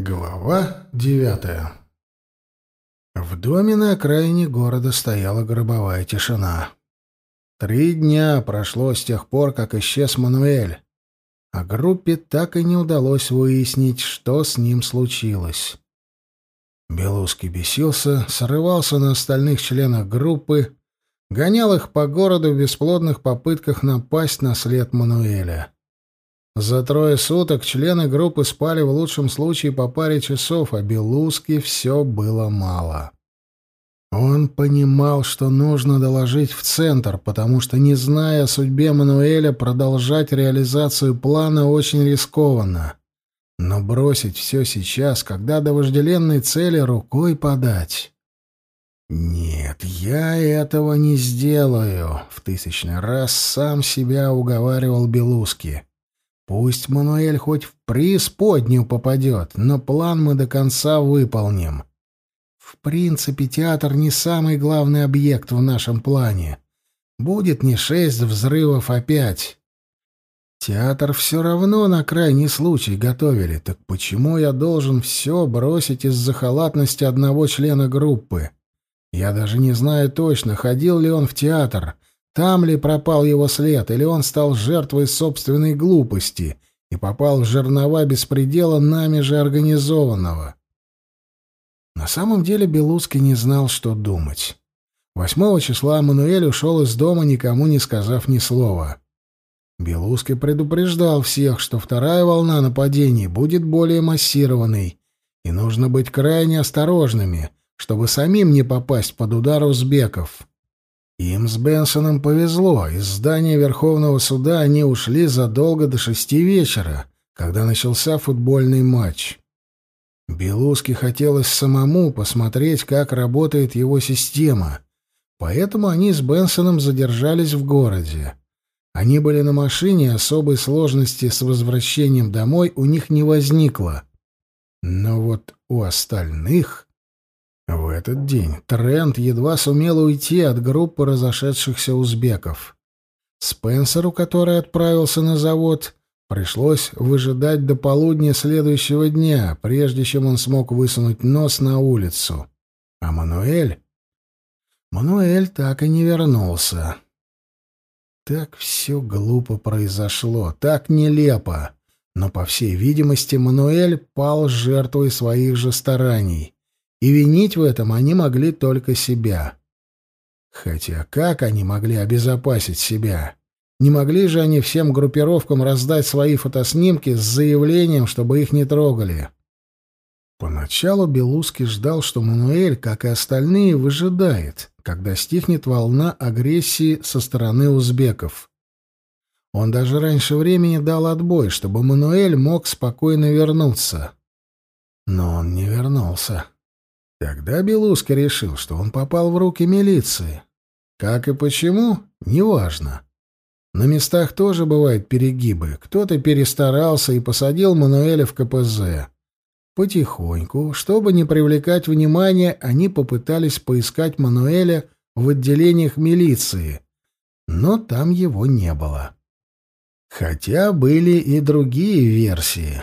Глава девятая В доме на окраине города стояла гробовая тишина. Три дня прошло с тех пор, как исчез Мануэль, а группе так и не удалось выяснить, что с ним случилось. Белузский бесился, срывался на остальных членах группы, гонял их по городу в бесплодных попытках напасть на след Мануэля. За трое суток члены группы спали в лучшем случае по паре часов, а Белузке все было мало. Он понимал, что нужно доложить в центр, потому что, не зная о судьбе Мануэля, продолжать реализацию плана очень рискованно. Но бросить все сейчас, когда до вожделенной цели рукой подать... «Нет, я этого не сделаю», — в тысячный раз сам себя уговаривал Белуски. Пусть Мануэль хоть в преисподнюю попадет, но план мы до конца выполним. В принципе, театр не самый главный объект в нашем плане. Будет не шесть взрывов, а пять. Театр все равно на крайний случай готовили, так почему я должен все бросить из-за халатности одного члена группы? Я даже не знаю точно, ходил ли он в театр, там ли пропал его след, или он стал жертвой собственной глупости и попал в жернова беспредела нами же организованного? На самом деле Белуский не знал, что думать. Восьмого числа Мануэль ушел из дома, никому не сказав ни слова. Белуский предупреждал всех, что вторая волна нападений будет более массированной, и нужно быть крайне осторожными, чтобы самим не попасть под удар узбеков. Им с Бенсоном повезло. Из здания Верховного суда они ушли задолго до шести вечера, когда начался футбольный матч. Белузке хотелось самому посмотреть, как работает его система, поэтому они с Бенсоном задержались в городе. Они были на машине, особой сложности с возвращением домой у них не возникло. Но вот у остальных... В этот день Трент едва сумел уйти от группы разошедшихся узбеков. Спенсеру, который отправился на завод, пришлось выжидать до полудня следующего дня, прежде чем он смог высунуть нос на улицу. А Мануэль... Мануэль так и не вернулся. Так все глупо произошло, так нелепо. Но, по всей видимости, Мануэль пал жертвой своих же стараний и винить в этом они могли только себя. Хотя как они могли обезопасить себя? Не могли же они всем группировкам раздать свои фотоснимки с заявлением, чтобы их не трогали? Поначалу Белуски ждал, что Мануэль, как и остальные, выжидает, когда стихнет волна агрессии со стороны узбеков. Он даже раньше времени дал отбой, чтобы Мануэль мог спокойно вернуться. Но он не вернулся. Тогда Белуска решил, что он попал в руки милиции. Как и почему, неважно. На местах тоже бывают перегибы. Кто-то перестарался и посадил Мануэля в КПЗ. Потихоньку, чтобы не привлекать внимания, они попытались поискать Мануэля в отделениях милиции, но там его не было. Хотя были и другие версии.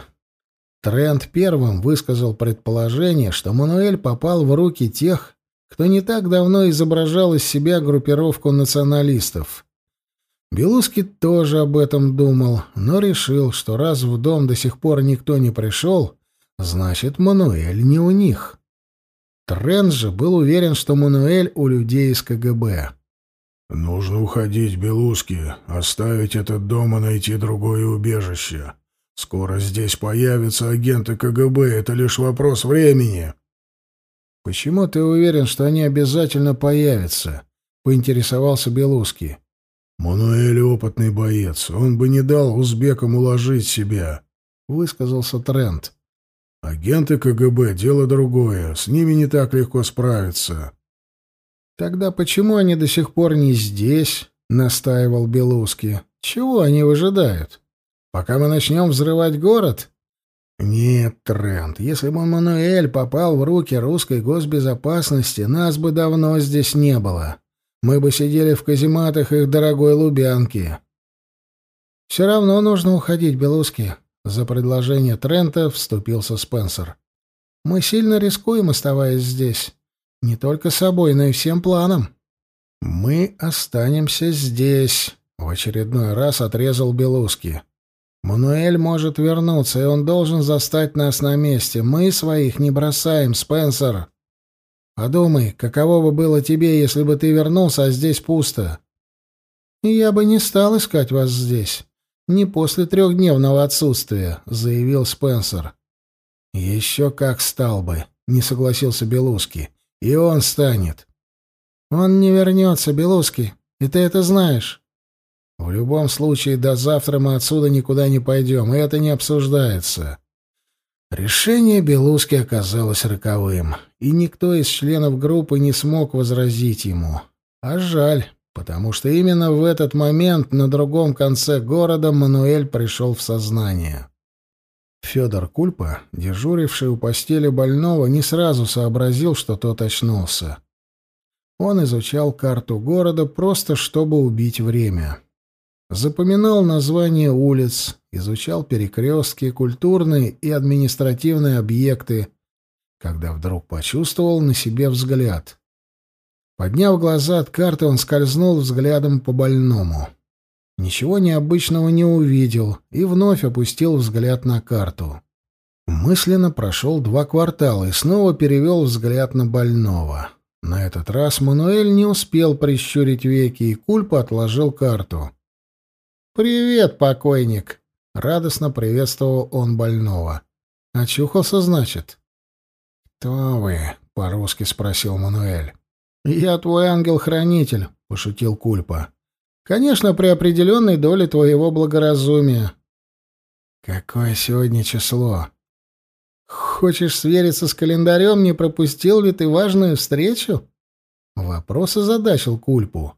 Трент первым высказал предположение, что Мануэль попал в руки тех, кто не так давно изображал из себя группировку националистов. Белуски тоже об этом думал, но решил, что раз в дом до сих пор никто не пришел, значит, Мануэль не у них. Трент же был уверен, что Мануэль у людей из КГБ. «Нужно уходить, Белуски, оставить этот дом и найти другое убежище», Скоро здесь появятся агенты КГБ, это лишь вопрос времени. Почему ты уверен, что они обязательно появятся? поинтересовался Белуски. Мануэль опытный боец, он бы не дал узбекам уложить себя, высказался Трент. Агенты КГБ дело другое, с ними не так легко справиться. Тогда почему они до сих пор не здесь? настаивал Белуски. Чего они выжидают? Пока мы начнем взрывать город? Нет, Трент, если бы Мануэль попал в руки русской госбезопасности, нас бы давно здесь не было. Мы бы сидели в казематах их дорогой Лубянки. Все равно нужно уходить, Белуски. За предложение Трента вступился Спенсер. Мы сильно рискуем, оставаясь здесь. Не только собой, но и всем планом. Мы останемся здесь, в очередной раз отрезал Белуски. Мануэль может вернуться, и он должен застать нас на месте. Мы своих не бросаем, Спенсер. Подумай, каково бы было тебе, если бы ты вернулся, а здесь пусто. Я бы не стал искать вас здесь. Не после трехдневного отсутствия, заявил Спенсер. Еще как стал бы, не согласился Белуски. И он станет. Он не вернется, Белуски, и ты это знаешь. В любом случае, до завтра мы отсюда никуда не пойдем, и это не обсуждается. Решение Белуски оказалось роковым, и никто из членов группы не смог возразить ему. А жаль, потому что именно в этот момент на другом конце города Мануэль пришел в сознание. Федор Кульпа, дежуривший у постели больного, не сразу сообразил, что тот очнулся. Он изучал карту города просто чтобы убить время. Запоминал названия улиц, изучал перекрестки, культурные и административные объекты, когда вдруг почувствовал на себе взгляд. Подняв глаза от карты, он скользнул взглядом по больному. Ничего необычного не увидел и вновь опустил взгляд на карту. Мысленно прошел два квартала и снова перевел взгляд на больного. На этот раз Мануэль не успел прищурить веки, и Кульпа отложил карту. «Привет, покойник!» — радостно приветствовал он больного. «Очухался, значит?» «Кто вы?» — по-русски спросил Мануэль. «Я твой ангел-хранитель», — пошутил Кульпа. «Конечно, при определенной доле твоего благоразумия». «Какое сегодня число?» Хочешь свериться с календарем, не пропустил ли ты важную встречу? Вопрос озадачил Кульпу.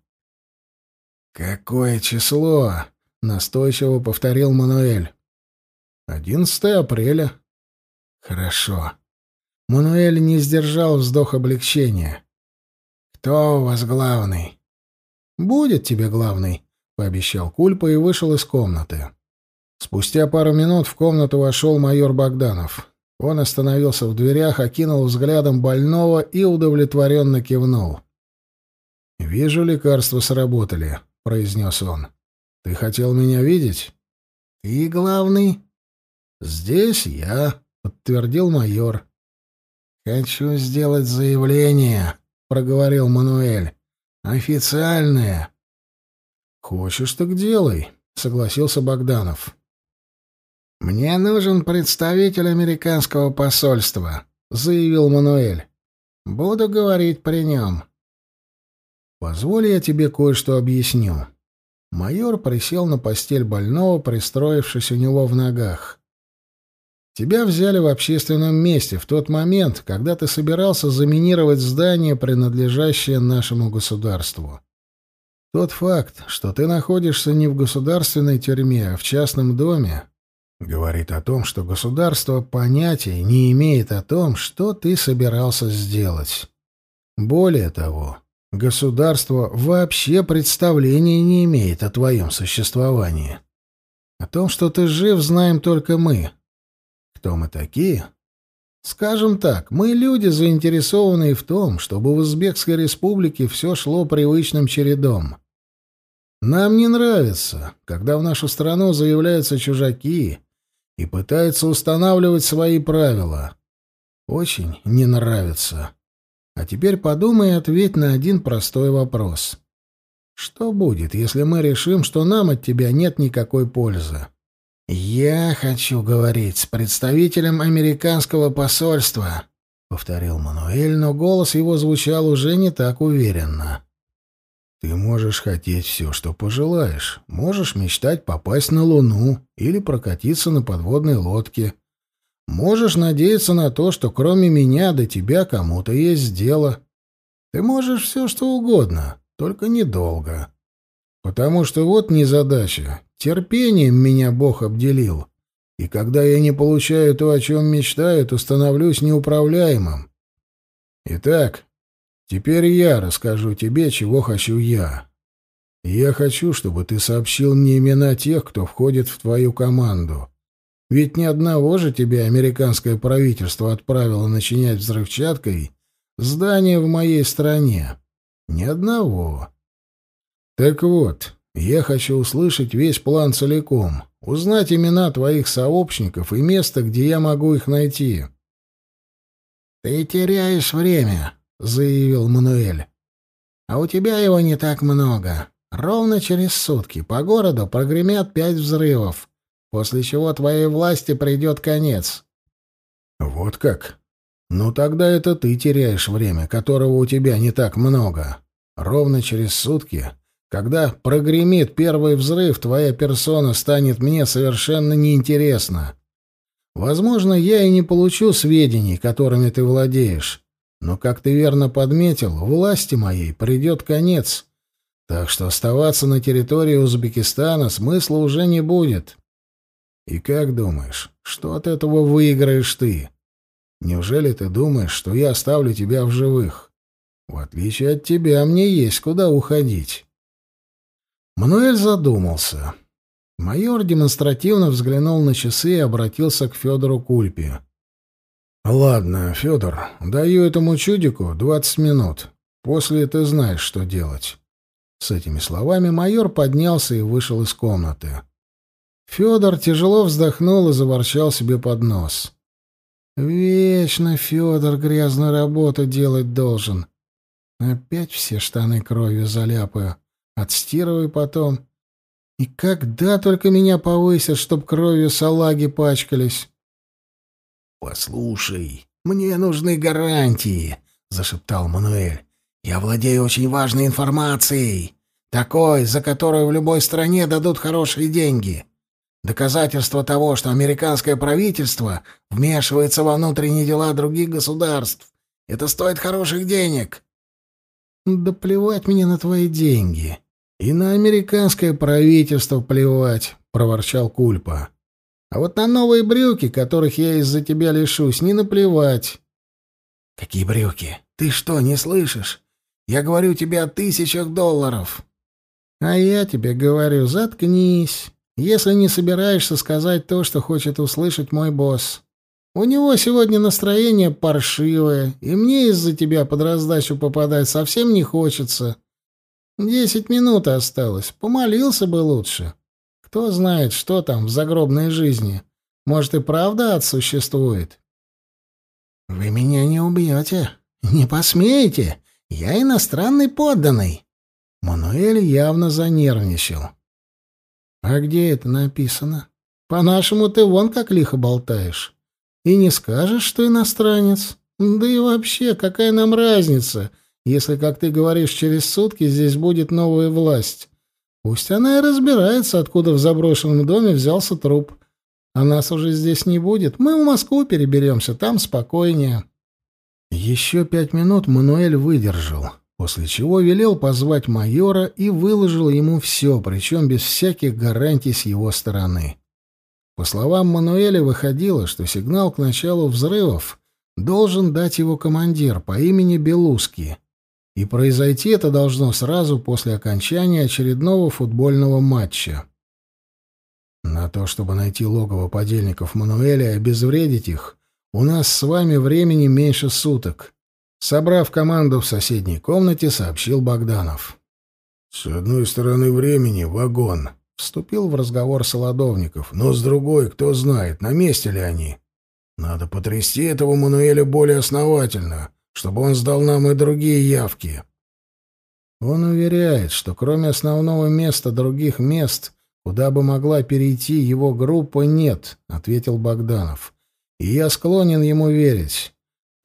Какое число? Настойчиво повторил Мануэль. Одиннадцатое апреля. Хорошо. Мануэль не сдержал вздох облегчения. Кто у вас главный? Будет тебе главный, пообещал Кульпа и вышел из комнаты. Спустя пару минут в комнату вошел майор Богданов. Он остановился в дверях, окинул взглядом больного и удовлетворенно кивнул. «Вижу, лекарства сработали», — произнес он. «Ты хотел меня видеть?» «Ты главный?» «Здесь я», — подтвердил майор. «Хочу сделать заявление», — проговорил Мануэль. «Официальное». «Хочешь, так делай», — согласился Богданов. «Мне нужен представитель американского посольства», — заявил Мануэль. «Буду говорить при нем». «Позволь я тебе кое-что объясню». Майор присел на постель больного, пристроившись у него в ногах. «Тебя взяли в общественном месте в тот момент, когда ты собирался заминировать здание, принадлежащее нашему государству. Тот факт, что ты находишься не в государственной тюрьме, а в частном доме, Говорит о том, что государство понятия не имеет о том, что ты собирался сделать. Более того, государство вообще представления не имеет о твоем существовании. О том, что ты жив, знаем только мы. Кто мы такие? Скажем так, мы люди, заинтересованные в том, чтобы в Узбекской республике все шло привычным чередом. Нам не нравится, когда в нашу страну заявляются чужаки, и пытается устанавливать свои правила. Очень не нравится. А теперь подумай и ответь на один простой вопрос. Что будет, если мы решим, что нам от тебя нет никакой пользы? Я хочу говорить с представителем американского посольства, повторил Мануэль, но голос его звучал уже не так уверенно. Ты можешь хотеть все, что пожелаешь. Можешь мечтать попасть на Луну или прокатиться на подводной лодке. Можешь надеяться на то, что кроме меня до тебя кому-то есть дело. Ты можешь все, что угодно, только недолго. Потому что вот незадача. Терпением меня Бог обделил. И когда я не получаю то, о чем мечтаю, то становлюсь неуправляемым. Итак, Теперь я расскажу тебе, чего хочу я. Я хочу, чтобы ты сообщил мне имена тех, кто входит в твою команду. Ведь ни одного же тебя американское правительство отправило начинять взрывчаткой здание в моей стране. Ни одного. Так вот, я хочу услышать весь план целиком, узнать имена твоих сообщников и место, где я могу их найти. «Ты теряешь время», — заявил Мануэль. «А у тебя его не так много. Ровно через сутки по городу прогремят пять взрывов, после чего твоей власти придет конец». «Вот как? Ну тогда это ты теряешь время, которого у тебя не так много. Ровно через сутки, когда прогремит первый взрыв, твоя персона станет мне совершенно неинтересна. Возможно, я и не получу сведений, которыми ты владеешь, но, как ты верно подметил, власти моей придет конец, так что оставаться на территории Узбекистана смысла уже не будет. И как думаешь, что от этого выиграешь ты? Неужели ты думаешь, что я оставлю тебя в живых? В отличие от тебя, мне есть куда уходить. Мануэль задумался. Майор демонстративно взглянул на часы и обратился к Федору Кульпе. «Ладно, Федор, даю этому чудику двадцать минут. После ты знаешь, что делать». С этими словами майор поднялся и вышел из комнаты. Федор тяжело вздохнул и заворчал себе под нос. «Вечно Федор грязную работу делать должен. Опять все штаны кровью заляпаю. Отстирываю потом. И когда только меня повысят, чтоб кровью салаги пачкались? — Послушай, мне нужны гарантии, — зашептал Мануэль. — Я владею очень важной информацией, такой, за которую в любой стране дадут хорошие деньги. Доказательство того, что американское правительство вмешивается во внутренние дела других государств. Это стоит хороших денег. — Да плевать мне на твои деньги. «И на американское правительство плевать», — проворчал Кульпа. «А вот на новые брюки, которых я из-за тебя лишусь, не наплевать». «Какие брюки? Ты что, не слышишь? Я говорю тебе о тысячах долларов». «А я тебе говорю, заткнись, если не собираешься сказать то, что хочет услышать мой босс. У него сегодня настроение паршивое, и мне из-за тебя под раздачу попадать совсем не хочется». Десять минут осталось. Помолился бы лучше. Кто знает, что там в загробной жизни. Может, и правда ад существует? Вы меня не убьете. Не посмеете. Я иностранный подданный. Мануэль явно занервничал. А где это написано? По-нашему ты вон как лихо болтаешь. И не скажешь, что иностранец. Да и вообще, какая нам разница — если, как ты говоришь, через сутки здесь будет новая власть. Пусть она и разбирается, откуда в заброшенном доме взялся труп. А нас уже здесь не будет. Мы в Москву переберемся, там спокойнее. Еще пять минут Мануэль выдержал, после чего велел позвать майора и выложил ему все, причем без всяких гарантий с его стороны. По словам Мануэля, выходило, что сигнал к началу взрывов должен дать его командир по имени Белуски — и произойти это должно сразу после окончания очередного футбольного матча. На то, чтобы найти логово подельников Мануэля и обезвредить их, у нас с вами времени меньше суток. Собрав команду в соседней комнате, сообщил Богданов. «С одной стороны времени — вагон», — вступил в разговор Солодовников. «Но с другой, кто знает, на месте ли они. Надо потрясти этого Мануэля более основательно чтобы он сдал нам и другие явки. Он уверяет, что кроме основного места других мест, куда бы могла перейти его группа, нет, ответил Богданов. И я склонен ему верить.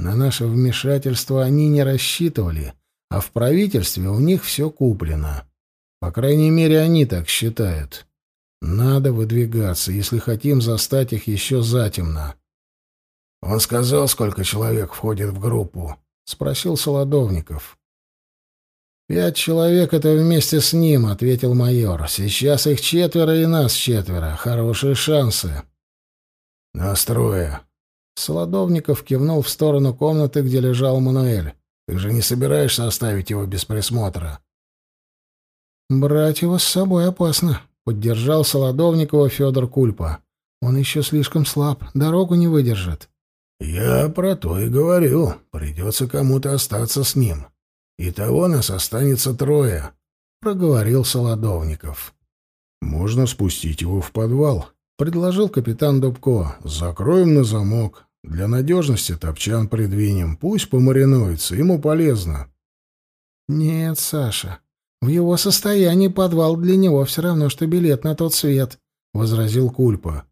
На наше вмешательство они не рассчитывали, а в правительстве у них все куплено. По крайней мере, они так считают. Надо выдвигаться, если хотим застать их еще затемно. Он сказал, сколько человек входит в группу. — спросил Солодовников. «Пять человек — это вместе с ним», — ответил майор. «Сейчас их четверо и нас четверо. Хорошие шансы». «Настроя». Солодовников кивнул в сторону комнаты, где лежал Мануэль. «Ты же не собираешься оставить его без присмотра?» «Брать его с собой опасно», — поддержал Солодовникова Федор Кульпа. Он еще слишком слаб, дорогу не выдержит. Я про то и говорю. Придется кому-то остаться с ним. Итого нас останется трое, — проговорил Солодовников. Можно спустить его в подвал, — предложил капитан Дубко. Закроем на замок. Для надежности топчан придвинем. Пусть помаринуется, ему полезно. Нет, Саша, в его состоянии подвал для него все равно, что билет на тот свет, — возразил Кульпа.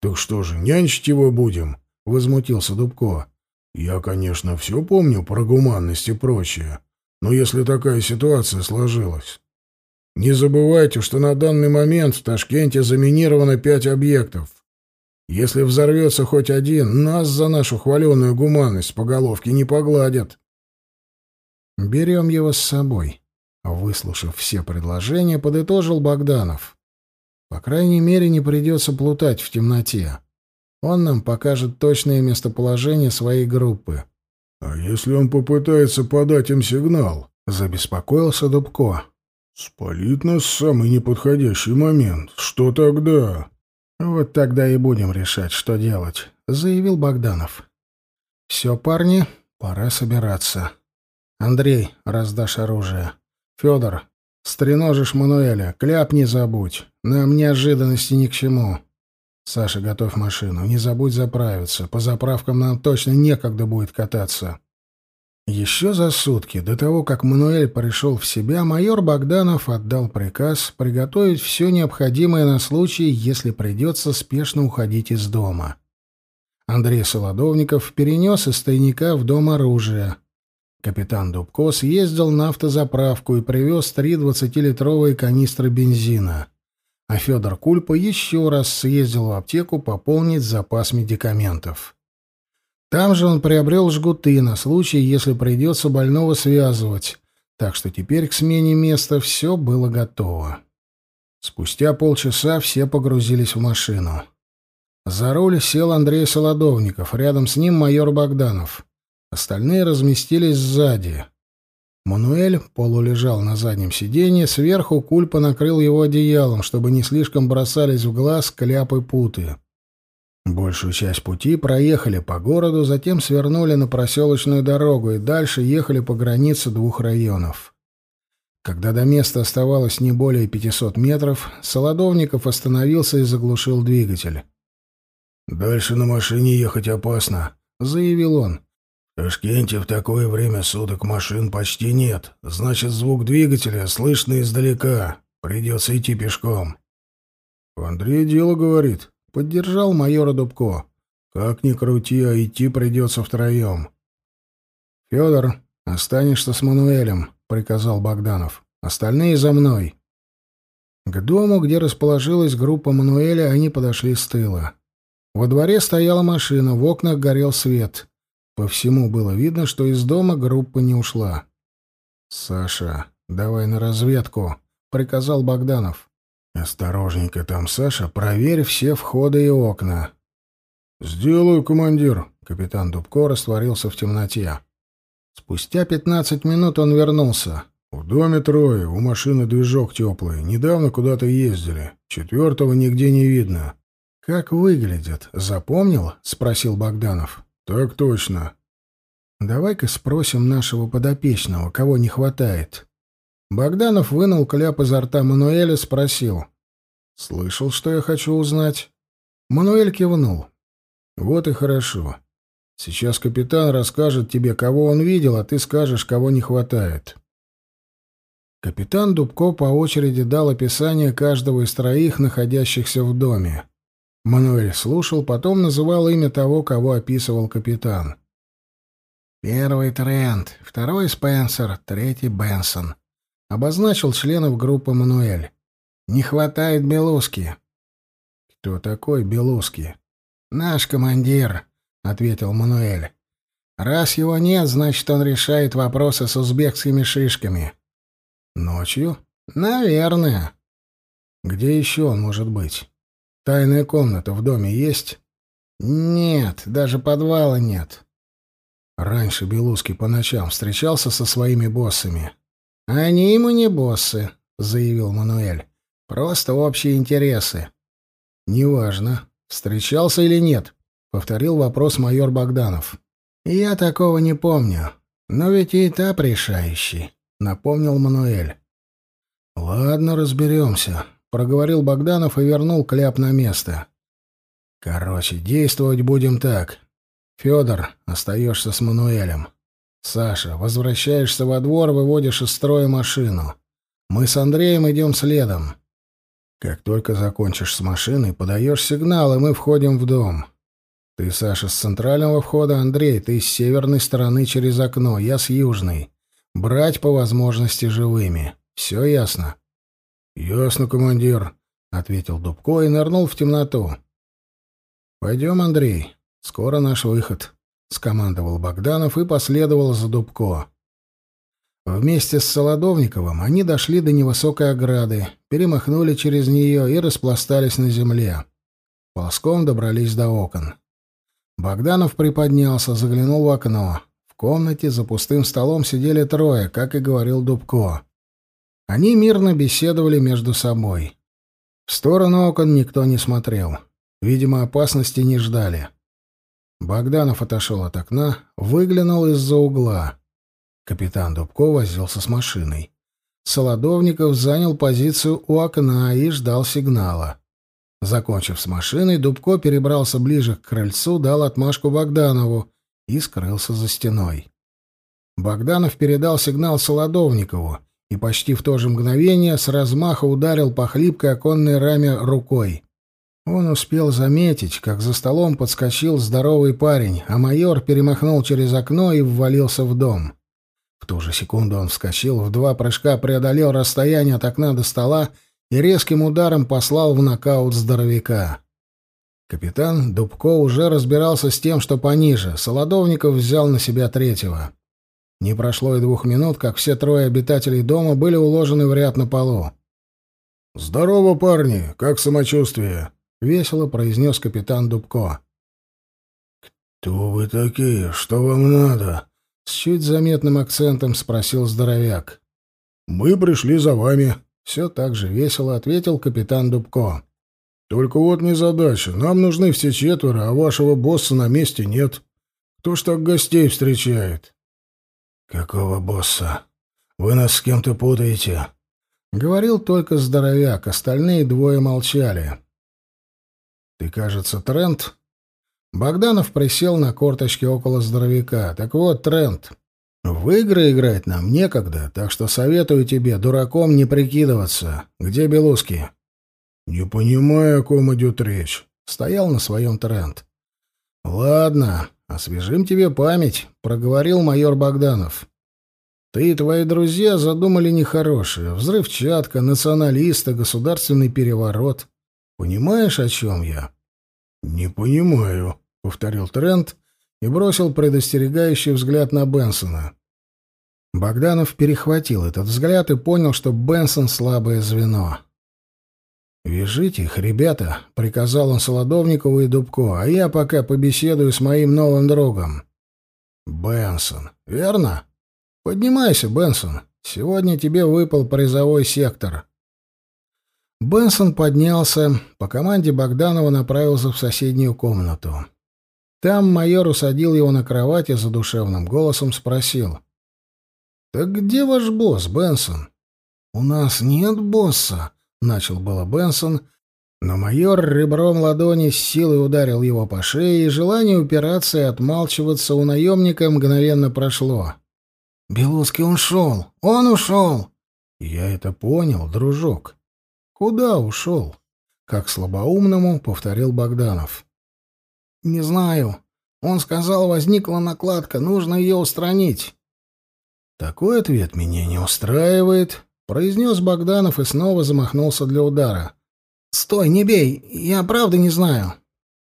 Так что же, нянчить его будем? — возмутился Дубко. «Я, конечно, все помню про гуманность и прочее, но если такая ситуация сложилась... Не забывайте, что на данный момент в Ташкенте заминировано пять объектов. Если взорвется хоть один, нас за нашу хваленую гуманность по головке не погладят». «Берем его с собой», — выслушав все предложения, подытожил Богданов. «По крайней мере, не придется плутать в темноте». Он нам покажет точное местоположение своей группы. А если он попытается подать им сигнал? Забеспокоился Дубко. Спалит нас самый неподходящий момент. Что тогда? Вот тогда и будем решать, что делать, заявил Богданов. Все, парни, пора собираться. Андрей, раздашь оружие. Федор, стреножишь Мануэля, кляп не забудь. Нам неожиданности ни к чему. Саша, готовь машину. Не забудь заправиться. По заправкам нам точно некогда будет кататься. Еще за сутки до того, как Мануэль пришел в себя, майор Богданов отдал приказ приготовить все необходимое на случай, если придется спешно уходить из дома. Андрей Солодовников перенес из тайника в дом оружие. Капитан Дубко съездил на автозаправку и привез три двадцатилитровые канистры бензина а Федор Кульпа еще раз съездил в аптеку пополнить запас медикаментов. Там же он приобрел жгуты на случай, если придется больного связывать, так что теперь к смене места все было готово. Спустя полчаса все погрузились в машину. За руль сел Андрей Солодовников, рядом с ним майор Богданов. Остальные разместились сзади. Мануэль полулежал на заднем сиденье, сверху Кульпа накрыл его одеялом, чтобы не слишком бросались в глаз кляпы путы. Большую часть пути проехали по городу, затем свернули на проселочную дорогу и дальше ехали по границе двух районов. Когда до места оставалось не более 500 метров, Солодовников остановился и заглушил двигатель. «Дальше на машине ехать опасно», — заявил он. В Ташкенте в такое время суток машин почти нет. Значит, звук двигателя слышно издалека. Придется идти пешком. Андрей дело говорит. Поддержал майора Дубко. Как ни крути, а идти придется втроем. Федор, останешься с Мануэлем, приказал Богданов. Остальные за мной. К дому, где расположилась группа Мануэля, они подошли с тыла. Во дворе стояла машина, в окнах горел свет. По всему было видно, что из дома группа не ушла. «Саша, давай на разведку», — приказал Богданов. «Осторожненько там, Саша, проверь все входы и окна». «Сделаю, командир», — капитан Дубко растворился в темноте. Спустя пятнадцать минут он вернулся. «В доме трое, у машины движок теплый. Недавно куда-то ездили. Четвертого нигде не видно». «Как выглядят? Запомнил?» — спросил Богданов. «Так точно». «Давай-ка спросим нашего подопечного, кого не хватает». Богданов вынул кляп изо рта Мануэля, спросил. «Слышал, что я хочу узнать?» Мануэль кивнул. «Вот и хорошо. Сейчас капитан расскажет тебе, кого он видел, а ты скажешь, кого не хватает». Капитан Дубко по очереди дал описание каждого из троих, находящихся в доме. Мануэль слушал, потом называл имя того, кого описывал капитан. Первый Трент, второй Спенсер, третий Бенсон. Обозначил членов группы Мануэль. Не хватает Белуски. Кто такой Белуски? Наш командир, ответил Мануэль. Раз его нет, значит, он решает вопросы с узбекскими шишками. Ночью? Наверное. Где еще он может быть? Тайная комната в доме есть? Нет, даже подвала нет. Раньше Белуский по ночам встречался со своими боссами. Они ему не боссы, заявил Мануэль. Просто общие интересы. Неважно. «Встречался или нет?» — повторил вопрос майор Богданов. «Я такого не помню. Но ведь и этап решающий», — напомнил Мануэль. «Ладно, разберемся», — проговорил Богданов и вернул кляп на место. «Короче, действовать будем так. Федор, остаешься с Мануэлем. Саша, возвращаешься во двор, выводишь из строя машину. Мы с Андреем идем следом. Как только закончишь с машиной, подаешь сигнал, и мы входим в дом. Ты, Саша, с центрального входа, Андрей, ты с северной стороны через окно, я с южной. Брать по возможности живыми. Все ясно? — Ясно, командир, — ответил Дубко и нырнул в темноту. — Пойдем, Андрей. Скоро наш выход, — скомандовал Богданов и последовал за Дубко. Вместе с Солодовниковым они дошли до невысокой ограды, перемахнули через нее и распластались на земле. Ползком добрались до окон. Богданов приподнялся, заглянул в окно. В комнате за пустым столом сидели трое, как и говорил Дубко. Они мирно беседовали между собой. В сторону окон никто не смотрел. Видимо, опасности не ждали. Богданов отошел от окна, выглянул из-за угла. Капитан Дубко возился с машиной. Солодовников занял позицию у окна и ждал сигнала. Закончив с машиной, Дубко перебрался ближе к крыльцу, дал отмашку Богданову и скрылся за стеной. Богданов передал сигнал Солодовникову и почти в то же мгновение с размаха ударил по хлипкой оконной раме рукой. Он успел заметить, как за столом подскочил здоровый парень, а майор перемахнул через окно и ввалился в дом. В ту же секунду он вскочил, в два прыжка преодолел расстояние от окна до стола и резким ударом послал в нокаут здоровяка. Капитан Дубко уже разбирался с тем, что пониже. Солодовников взял на себя третьего. Не прошло и двух минут, как все трое обитателей дома были уложены в ряд на полу. «Здорово, парни! Как самочувствие?» — весело произнес капитан Дубко. «Кто вы такие? Что вам надо?» С чуть заметным акцентом спросил здоровяк. «Мы пришли за вами», — все так же весело ответил капитан Дубко. «Только вот незадача. Нам нужны все четверо, а вашего босса на месте нет. Кто ж так гостей встречает?» «Какого босса? Вы нас с кем-то путаете?» Говорил только здоровяк, остальные двое молчали. «Ты, кажется, Трент?» Богданов присел на корточки около здоровяка. «Так вот, Трент, в игры играть нам некогда, так что советую тебе дураком не прикидываться. Где Белуски?» «Не понимаю, о ком идет речь», — стоял на своем Трент. «Ладно, освежим тебе память», — проговорил майор Богданов. «Ты и твои друзья задумали нехорошее. Взрывчатка, националисты, государственный переворот. Понимаешь, о чем я?» «Не понимаю», — повторил Трент и бросил предостерегающий взгляд на Бенсона. Богданов перехватил этот взгляд и понял, что Бенсон — слабое звено. «Вяжите их, ребята», — приказал он Солодовникову и Дубко, «а я пока побеседую с моим новым другом». «Бенсон, верно? Поднимайся, Бенсон. Сегодня тебе выпал призовой сектор». Бенсон поднялся, по команде Богданова направился в соседнюю комнату. Там майор усадил его на кровать и задушевным голосом спросил. «Так где ваш босс, Бенсон?» «У нас нет босса», — начал было Бенсон, но майор ребром ладони с силой ударил его по шее, и желание упираться и отмалчиваться у наемника мгновенно прошло. «Белузский ушел! Он ушел!» «Я это понял, дружок. «Куда ушел?» — как слабоумному повторил Богданов. «Не знаю. Он сказал, возникла накладка, нужно ее устранить». «Такой ответ меня не устраивает», — произнес Богданов и снова замахнулся для удара. «Стой, не бей! Я правда не знаю!»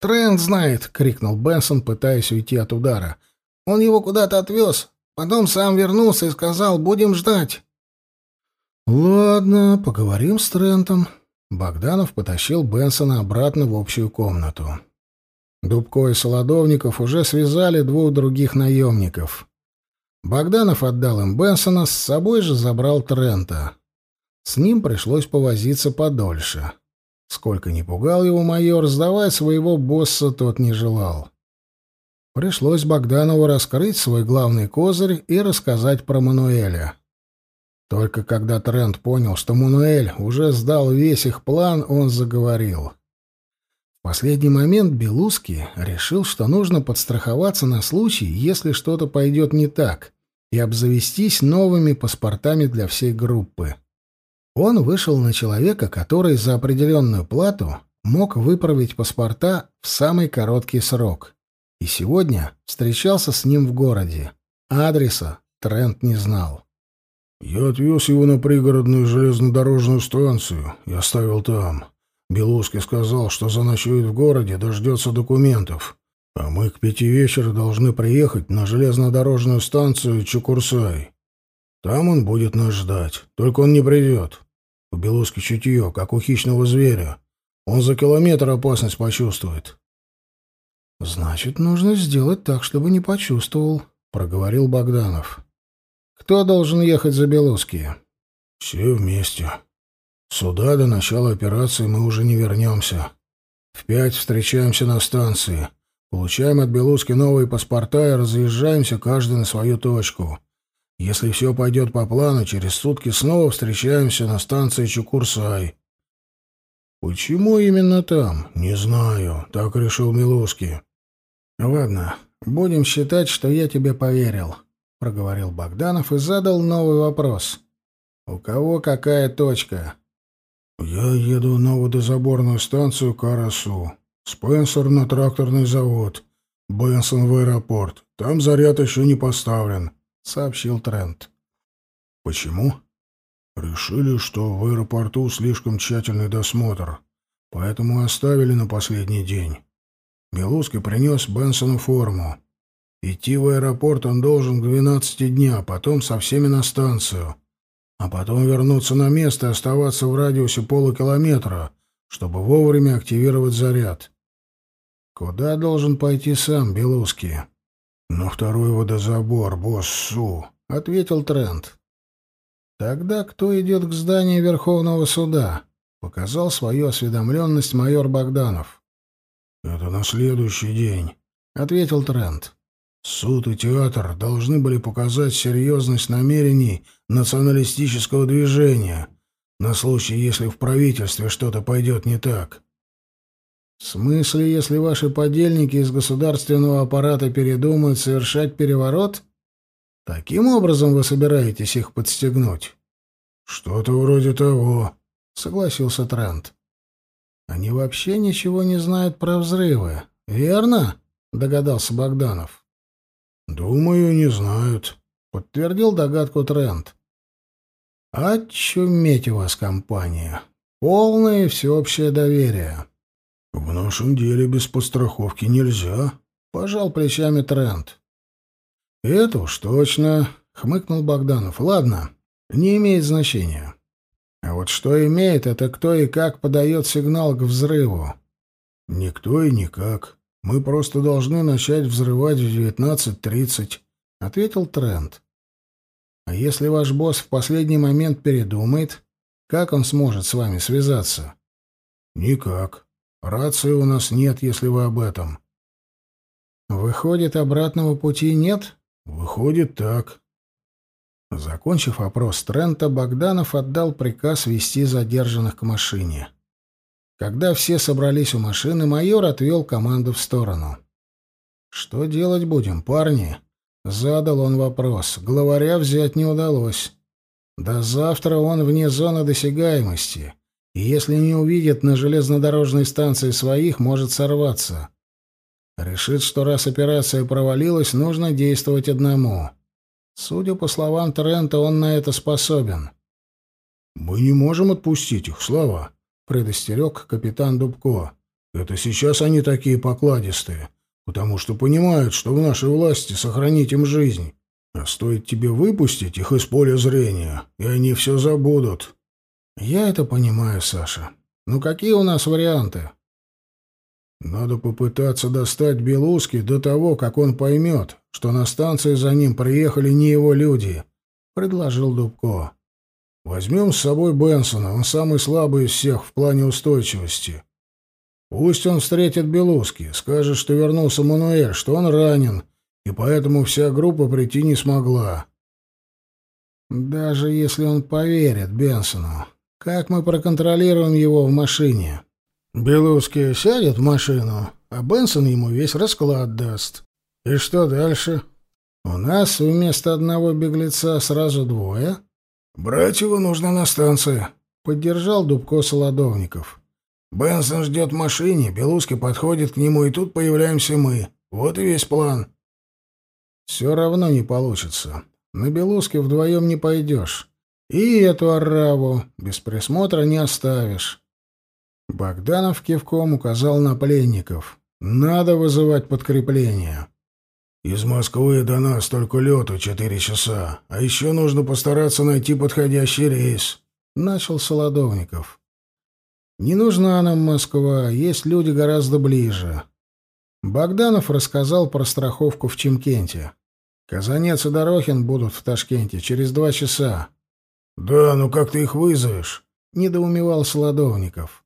«Трент знает!» — крикнул Бенсон, пытаясь уйти от удара. «Он его куда-то отвез, потом сам вернулся и сказал, будем ждать». «Ладно, поговорим с Трентом». Богданов потащил Бенсона обратно в общую комнату. Дубко и Солодовников уже связали двух других наемников. Богданов отдал им Бенсона, с собой же забрал Трента. С ним пришлось повозиться подольше. Сколько ни пугал его майор, сдавать своего босса тот не желал. Пришлось Богданову раскрыть свой главный козырь и рассказать про Мануэля. Только когда Трент понял, что Мануэль уже сдал весь их план, он заговорил. В последний момент Белуски решил, что нужно подстраховаться на случай, если что-то пойдет не так, и обзавестись новыми паспортами для всей группы. Он вышел на человека, который за определенную плату мог выправить паспорта в самый короткий срок — и сегодня встречался с ним в городе. Адреса Трент не знал. «Я отвез его на пригородную железнодорожную станцию и оставил там. Белуски сказал, что заночует в городе, дождется документов. А мы к пяти вечера должны приехать на железнодорожную станцию Чукурсай. Там он будет нас ждать. Только он не придет. У Белуски чутье, как у хищного зверя. Он за километр опасность почувствует. Значит, нужно сделать так, чтобы не почувствовал, проговорил Богданов. Кто должен ехать за Белуски? Все вместе. Сюда до начала операции мы уже не вернемся. В пять встречаемся на станции. Получаем от Белуски новые паспорта и разъезжаемся каждый на свою точку. Если все пойдет по плану, через сутки снова встречаемся на станции Чукурсай. Почему именно там? Не знаю. Так решил Милуски. «Ладно, будем считать, что я тебе поверил», — проговорил Богданов и задал новый вопрос. «У кого какая точка?» «Я еду на водозаборную станцию Карасу. Спенсер на тракторный завод. Бенсон в аэропорт. Там заряд еще не поставлен», — сообщил Трент. «Почему?» «Решили, что в аэропорту слишком тщательный досмотр, поэтому оставили на последний день. Белуски принес Бенсону форму. Идти в аэропорт он должен к двенадцати дня, потом со всеми на станцию. А потом вернуться на место и оставаться в радиусе полукилометра, чтобы вовремя активировать заряд. Куда должен пойти сам Белуски? На второй водозабор, босс Су, — ответил Трент. Тогда кто идет к зданию Верховного суда? — показал свою осведомленность майор Богданов. «Это на следующий день», — ответил Трент. «Суд и театр должны были показать серьезность намерений националистического движения на случай, если в правительстве что-то пойдет не так». «В смысле, если ваши подельники из государственного аппарата передумают совершать переворот? Таким образом вы собираетесь их подстегнуть?» «Что-то вроде того», — согласился Трент. Они вообще ничего не знают про взрывы, верно? догадался Богданов. Думаю, не знают, подтвердил догадку Трент. Очуметь у вас компания. Полное всеобщее доверие. В нашем деле без подстраховки нельзя, пожал плечами Трент. Это уж точно, хмыкнул Богданов. Ладно, не имеет значения. А вот что имеет, это кто и как подает сигнал к взрыву. Никто и никак. Мы просто должны начать взрывать в 19.30, ответил Трент. А если ваш босс в последний момент передумает, как он сможет с вами связаться? Никак. Рации у нас нет, если вы об этом. Выходит, обратного пути нет? Выходит так. Закончив опрос Трента, Богданов отдал приказ вести задержанных к машине. Когда все собрались у машины, майор отвел команду в сторону. «Что делать будем, парни?» — задал он вопрос. Главаря взять не удалось. До завтра он вне зоны досягаемости, и если не увидит на железнодорожной станции своих, может сорваться. Решит, что раз операция провалилась, нужно действовать одному. Судя по словам Трента, он на это способен. «Мы не можем отпустить их, Слава», — предостерег капитан Дубко. «Это сейчас они такие покладистые, потому что понимают, что в нашей власти сохранить им жизнь. А стоит тебе выпустить их из поля зрения, и они все забудут». «Я это понимаю, Саша. Ну какие у нас варианты?» Надо попытаться достать Белуски до того, как он поймет, что на станцию за ним приехали не его люди, — предложил Дубко. Возьмем с собой Бенсона, он самый слабый из всех в плане устойчивости. Пусть он встретит Белуски, скажет, что вернулся Мануэль, что он ранен, и поэтому вся группа прийти не смогла. Даже если он поверит Бенсону, как мы проконтролируем его в машине? Белуски сядет в машину, а Бенсон ему весь расклад даст. И что дальше? У нас вместо одного беглеца сразу двое. Брать его нужно на станции, поддержал Дубко Солодовников. Бенсон ждет в машине, Белуски подходит к нему, и тут появляемся мы. Вот и весь план. Все равно не получится. На Белуске вдвоем не пойдешь. И эту ораву без присмотра не оставишь. Богданов кивком указал на пленников. Надо вызывать подкрепление. Из Москвы до нас только лету четыре часа, а еще нужно постараться найти подходящий рейс. Начал Солодовников. Не нужна нам Москва, есть люди гораздо ближе. Богданов рассказал про страховку в Чемкенте. Казанец и Дорохин будут в Ташкенте через два часа. Да, ну как ты их вызовешь? недоумевал Солодовников.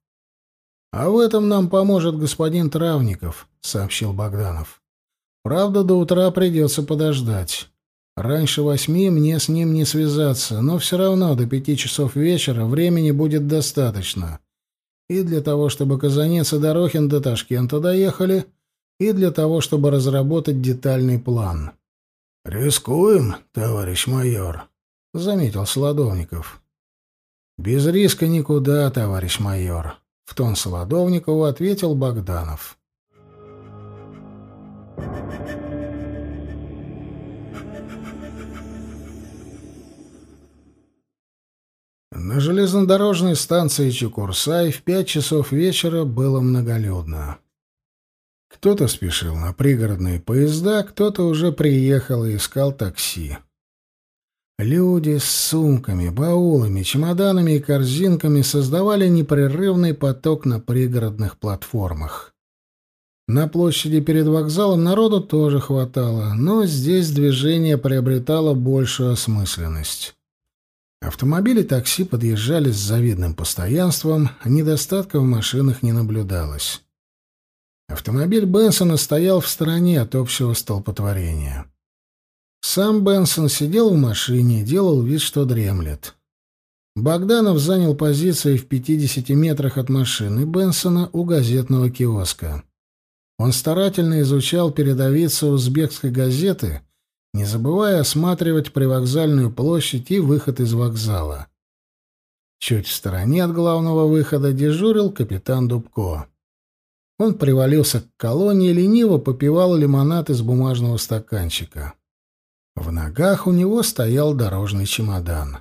А в этом нам поможет господин Травников, сообщил Богданов. Правда, до утра придется подождать. Раньше восьми мне с ним не связаться, но все равно до пяти часов вечера времени будет достаточно и для того, чтобы Казанец и Дорохин до Ташкента доехали, и для того, чтобы разработать детальный план. «Рискуем, товарищ майор», — заметил Солодовников. «Без риска никуда, товарищ майор», — в тон Солодовникову ответил Богданов. На железнодорожной станции Чукурсай в пять часов вечера было многолюдно. Кто-то спешил на пригородные поезда, кто-то уже приехал и искал такси. Люди с сумками, баулами, чемоданами и корзинками создавали непрерывный поток на пригородных платформах. На площади перед вокзалом народу тоже хватало, но здесь движение приобретало большую осмысленность. Автомобили такси подъезжали с завидным постоянством, недостатка в машинах не наблюдалось. Автомобиль Бенсона стоял в стороне от общего столпотворения. Сам Бенсон сидел в машине делал вид, что дремлет. Богданов занял позиции в 50 метрах от машины Бенсона у газетного киоска. Он старательно изучал передовицу узбекской газеты не забывая осматривать привокзальную площадь и выход из вокзала. Чуть в стороне от главного выхода дежурил капитан Дубко. Он привалился к колонне и лениво попивал лимонад из бумажного стаканчика. В ногах у него стоял дорожный чемодан.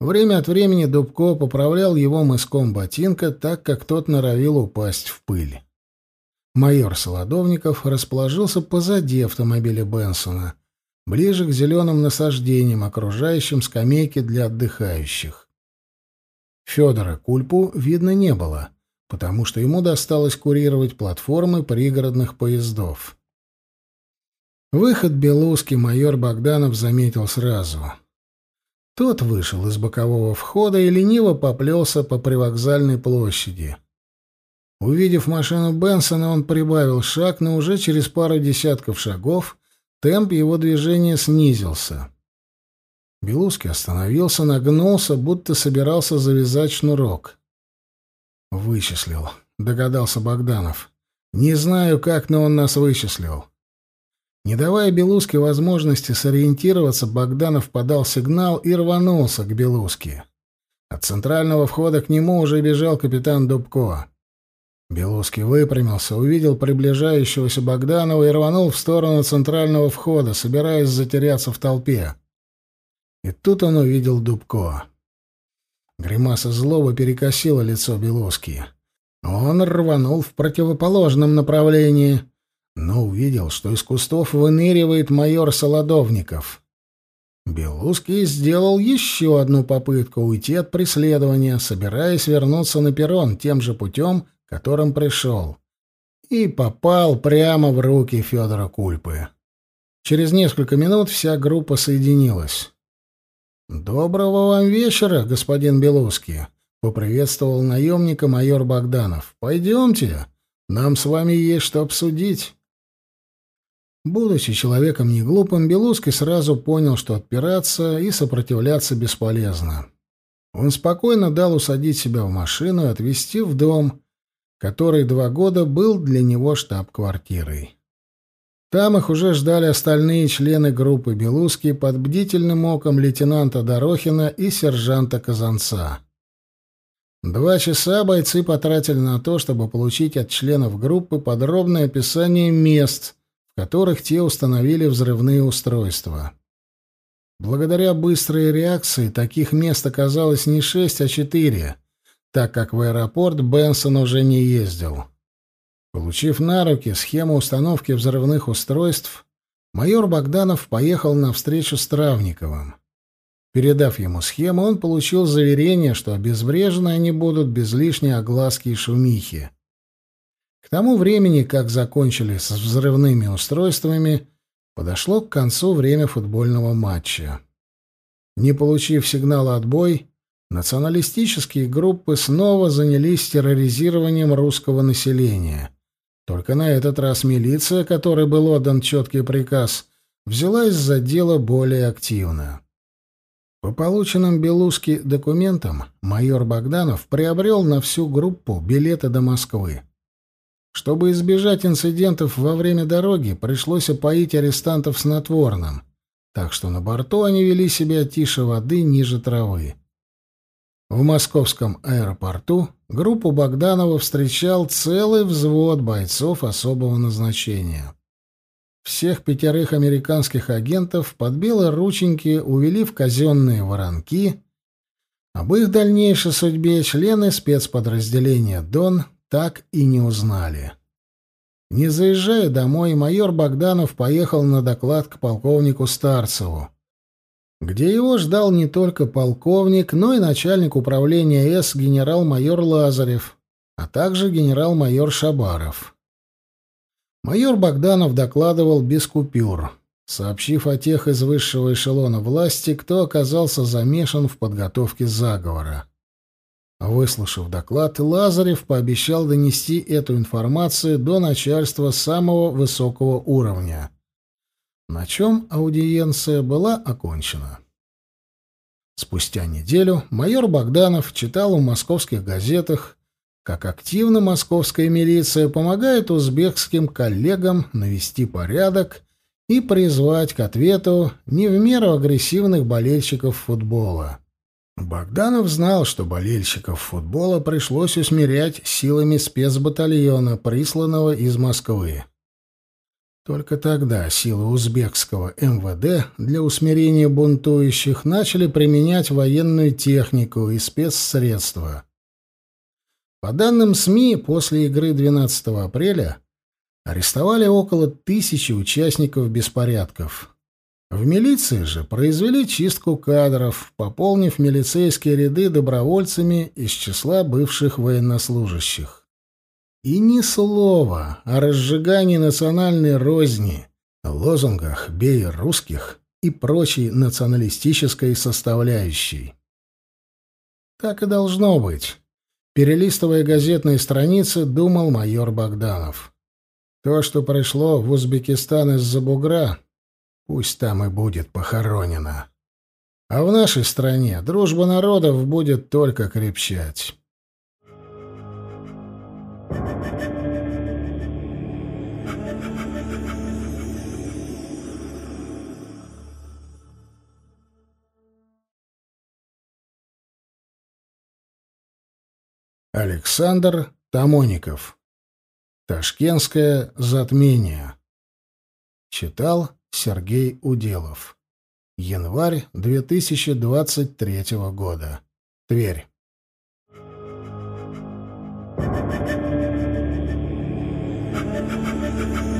Время от времени Дубко поправлял его мыском ботинка, так как тот норовил упасть в пыль. Майор Солодовников расположился позади автомобиля Бенсона, ближе к зеленым насаждениям, окружающим скамейки для отдыхающих. Федора Кульпу видно не было, потому что ему досталось курировать платформы пригородных поездов. Выход Белузки майор Богданов заметил сразу. Тот вышел из бокового входа и лениво поплелся по привокзальной площади. Увидев машину Бенсона, он прибавил шаг, но уже через пару десятков шагов Темп его движения снизился. Белузский остановился, нагнулся, будто собирался завязать шнурок. «Вычислил», — догадался Богданов. «Не знаю, как, но он нас вычислил». Не давая Белузке возможности сориентироваться, Богданов подал сигнал и рванулся к Белузке. От центрального входа к нему уже бежал капитан Дубко. Беловский выпрямился, увидел приближающегося Богданова и рванул в сторону центрального входа, собираясь затеряться в толпе. И тут он увидел Дубко. Гримаса злобы перекосила лицо Беловски. Он рванул в противоположном направлении, но увидел, что из кустов выныривает майор Солодовников. Белузский сделал еще одну попытку уйти от преследования, собираясь вернуться на перрон тем же путем, которым пришел, и попал прямо в руки Федора Кульпы. Через несколько минут вся группа соединилась. «Доброго вам вечера, господин Белузский», — поприветствовал наемника майор Богданов. «Пойдемте, нам с вами есть что обсудить». Будучи человеком неглупым, Белузский сразу понял, что отпираться и сопротивляться бесполезно. Он спокойно дал усадить себя в машину и отвезти в дом, который два года был для него штаб-квартирой. Там их уже ждали остальные члены группы Белузки под бдительным оком лейтенанта Дорохина и сержанта Казанца. Два часа бойцы потратили на то, чтобы получить от членов группы подробное описание мест, в которых те установили взрывные устройства. Благодаря быстрой реакции таких мест оказалось не шесть, а четыре, так как в аэропорт Бенсон уже не ездил. Получив на руки схему установки взрывных устройств, майор Богданов поехал на встречу с Травниковым. Передав ему схему, он получил заверение, что обезврежены они будут без лишней огласки и шумихи. К тому времени, как закончили с взрывными устройствами, Подошло к концу время футбольного матча. Не получив сигнала «отбой», националистические группы снова занялись терроризированием русского населения. Только на этот раз милиция, которой был отдан четкий приказ, взялась за дело более активно. По полученным Белузки документам майор Богданов приобрел на всю группу билеты до Москвы. Чтобы избежать инцидентов во время дороги, пришлось опоить арестантов снотворным, так что на борту они вели себя тише воды ниже травы. В московском аэропорту группу Богданова встречал целый взвод бойцов особого назначения. Всех пятерых американских агентов под белые рученьки увели в казенные воронки. Об их дальнейшей судьбе члены спецподразделения «Дон» так и не узнали. Не заезжая домой, майор Богданов поехал на доклад к полковнику Старцеву, где его ждал не только полковник, но и начальник управления С генерал-майор Лазарев, а также генерал-майор Шабаров. Майор Богданов докладывал без купюр, сообщив о тех из высшего эшелона власти, кто оказался замешан в подготовке заговора. Выслушав доклад, Лазарев пообещал донести эту информацию до начальства самого высокого уровня, на чем аудиенция была окончена. Спустя неделю майор Богданов читал в московских газетах, как активно московская милиция помогает узбекским коллегам навести порядок и призвать к ответу не в меру агрессивных болельщиков футбола. Богданов знал, что болельщиков футбола пришлось усмирять силами спецбатальона, присланного из Москвы. Только тогда силы узбекского МВД для усмирения бунтующих начали применять военную технику и спецсредства. По данным СМИ, после игры 12 апреля арестовали около тысячи участников беспорядков. В милиции же произвели чистку кадров, пополнив милицейские ряды добровольцами из числа бывших военнослужащих. И ни слова о разжигании национальной розни, лозунгах «бей русских» и прочей националистической составляющей. Так и должно быть. Перелистывая газетные страницы, думал майор Богданов. То, что пришло в Узбекистан из-за бугра, Пусть там и будет похоронено. А в нашей стране дружба народов будет только крепчать. Александр Тамоников. Ташкентское затмение. Читал Сергей Уделов. Январь 2023 года. Тверь. Thank you.